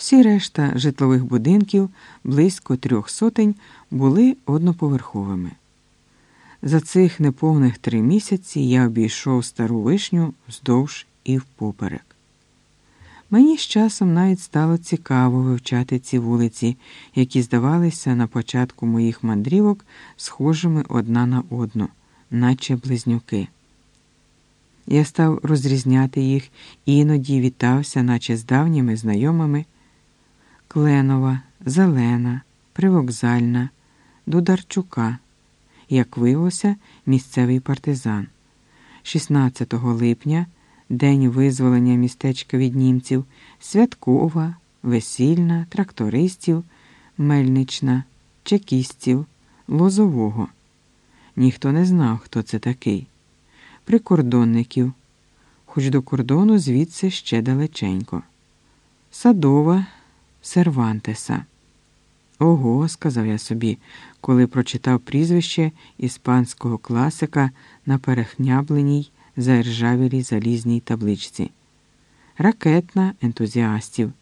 Всі решта житлових будинків, близько трьох сотень, були одноповерховими. За цих неповних три місяці я обійшов стару вишню вздовж і впоперек. Мені з часом навіть стало цікаво вивчати ці вулиці, які здавалися на початку моїх мандрівок схожими одна на одну, наче близнюки. Я став розрізняти їх і іноді вітався, наче з давніми знайомими Кленова, Зелена, Привокзальна, Дударчука, як виявилося, місцевий партизан. 16 липня, день визволення містечка від німців, святкова, весільна, трактористів, мельнична, чекістів, лозового. Ніхто не знав, хто це такий. Прикордонників, хоч до кордону звідси ще далеченько. Садова Сервантеса. Ого, сказав я собі, коли прочитав прізвище іспанського класика на перехнябленій заіржавілій залізній табличці. Ракетна ентузіастів.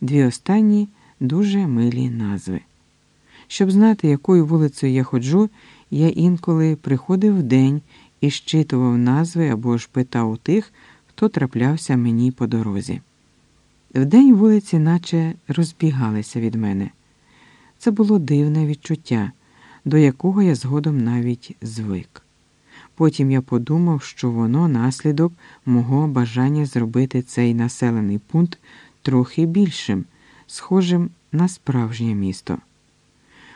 Дві останні дуже милі назви. Щоб знати, якою вулицею я ходжу, я інколи приходив в день і щитував назви або ж питав у тих, хто траплявся мені по дорозі. Вдень вулиці наче розбігалися від мене. Це було дивне відчуття, до якого я згодом навіть звик. Потім я подумав, що воно наслідок мого бажання зробити цей населений пункт трохи більшим, схожим на справжнє місто.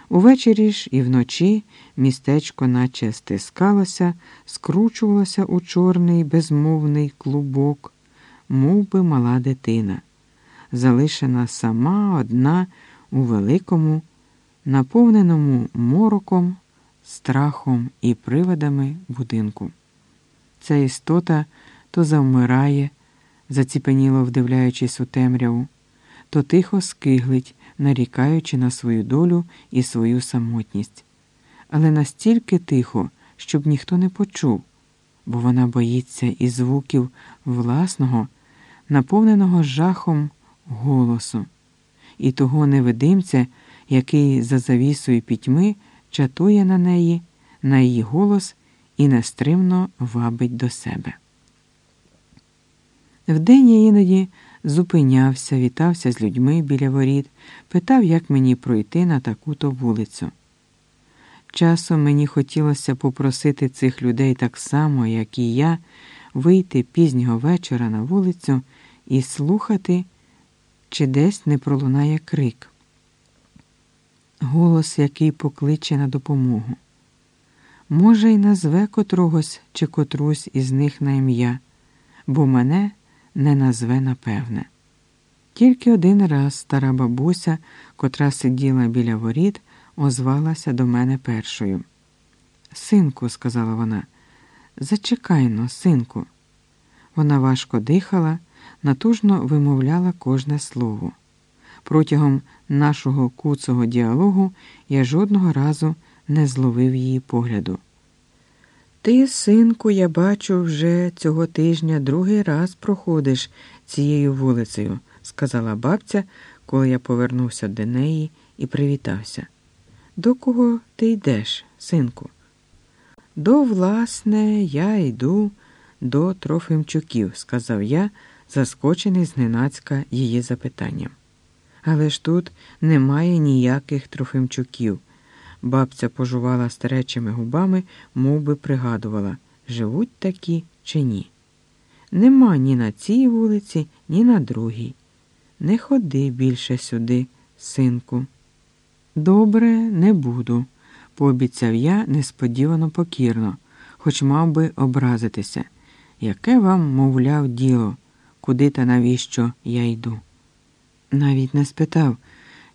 Увечері ж і вночі містечко наче стискалося, скручувалося у чорний безмовний клубок, мов би мала дитина, залишена сама одна у великому, наповненому мороком, страхом і приводами будинку. Ця істота то завмирає, заціпеніло вдивляючись у темряву, то тихо скиглить нарікаючи на свою долю і свою самотність, але настільки тихо, щоб ніхто не почув, бо вона боїться і звуків власного, наповненого жахом голосу, і того невидимця, який за завісою пітьми чатує на неї, на її голос і нестримно вабить до себе. Вдень я іноді зупинявся, вітався з людьми біля воріт, питав, як мені пройти на таку-то вулицю. Часом мені хотілося попросити цих людей так само, як і я, вийти пізнього вечора на вулицю і слухати, чи десь не пролунає крик, голос, який покличе на допомогу. Може, й назве котрогось чи котрусь із них на ім'я, бо мене не назве напевне. Тільки один раз стара бабуся, котра сиділа біля воріт, озвалася до мене першою. Синку, сказала вона, зачекайно, синку. Вона важко дихала, натужно вимовляла кожне слово. Протягом нашого куцого діалогу я жодного разу не зловив її погляду. Ти, синку, я бачу, вже цього тижня другий раз проходиш цією вулицею, сказала бабця, коли я повернувся до неї і привітався. До кого ти йдеш, синку? До, власне, я йду до Трофимчуків, сказав я, заскочений зненацька її запитанням. Але ж тут немає ніяких Трофимчуків. Бабця пожувала старечими губами, мов би пригадувала, живуть такі чи ні. Нема ні на цій вулиці, ні на другій. Не ходи більше сюди, синку. Добре, не буду, пообіцяв я несподівано покірно, хоч мав би образитися. Яке вам, мовляв, діло, куди та навіщо я йду? Навіть не спитав.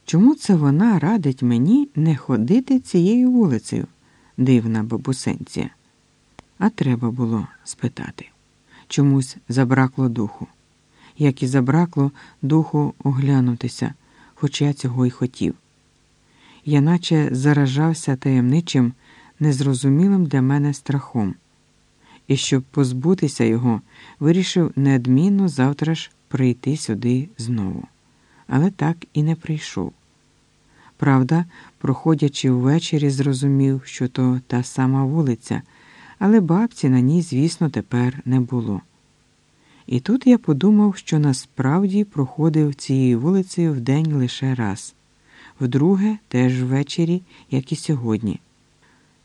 Чому це вона радить мені не ходити цією вулицею, дивна бабусенція? А треба було спитати. Чомусь забракло духу, як і забракло духу оглянутися, хоч я цього й хотів. Я наче заражався таємничим, незрозумілим для мене страхом, і щоб позбутися його, вирішив неодмінно завтра ж прийти сюди знову але так і не прийшов. Правда, проходячи ввечері, зрозумів, що то та сама вулиця, але бабці на ній, звісно, тепер не було. І тут я подумав, що насправді проходив цією вулицею вдень лише раз, вдруге теж ввечері, як і сьогодні.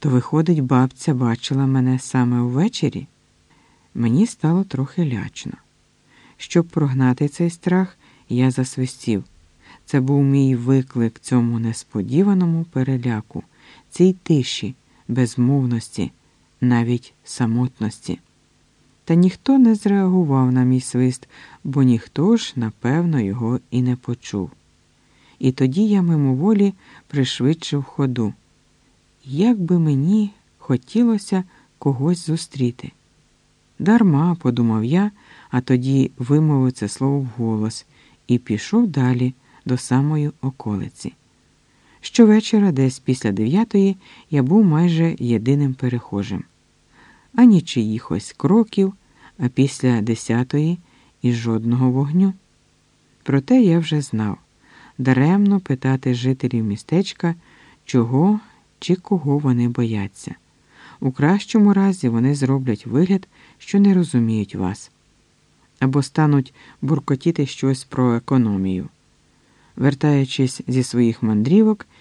То, виходить, бабця бачила мене саме ввечері? Мені стало трохи лячно. Щоб прогнати цей страх, я засвистів. Це був мій виклик цьому несподіваному переляку, цій тиші, безмовності, навіть самотності. Та ніхто не зреагував на мій свист, бо ніхто ж, напевно, його і не почув. І тоді я мимоволі пришвидшив ходу. Як би мені хотілося когось зустріти. Дарма, подумав я, а тоді вимовив це слово вголос і пішов далі до самої околиці. Щовечора, десь після дев'ятої, я був майже єдиним перехожим. Ані чиїхось кроків, а після десятої і жодного вогню. Проте я вже знав даремно питати жителів містечка, чого чи кого вони бояться. У кращому разі вони зроблять вигляд, що не розуміють вас, або стануть буркотіти щось про економію. Вертаючись зі своїх мандрівок,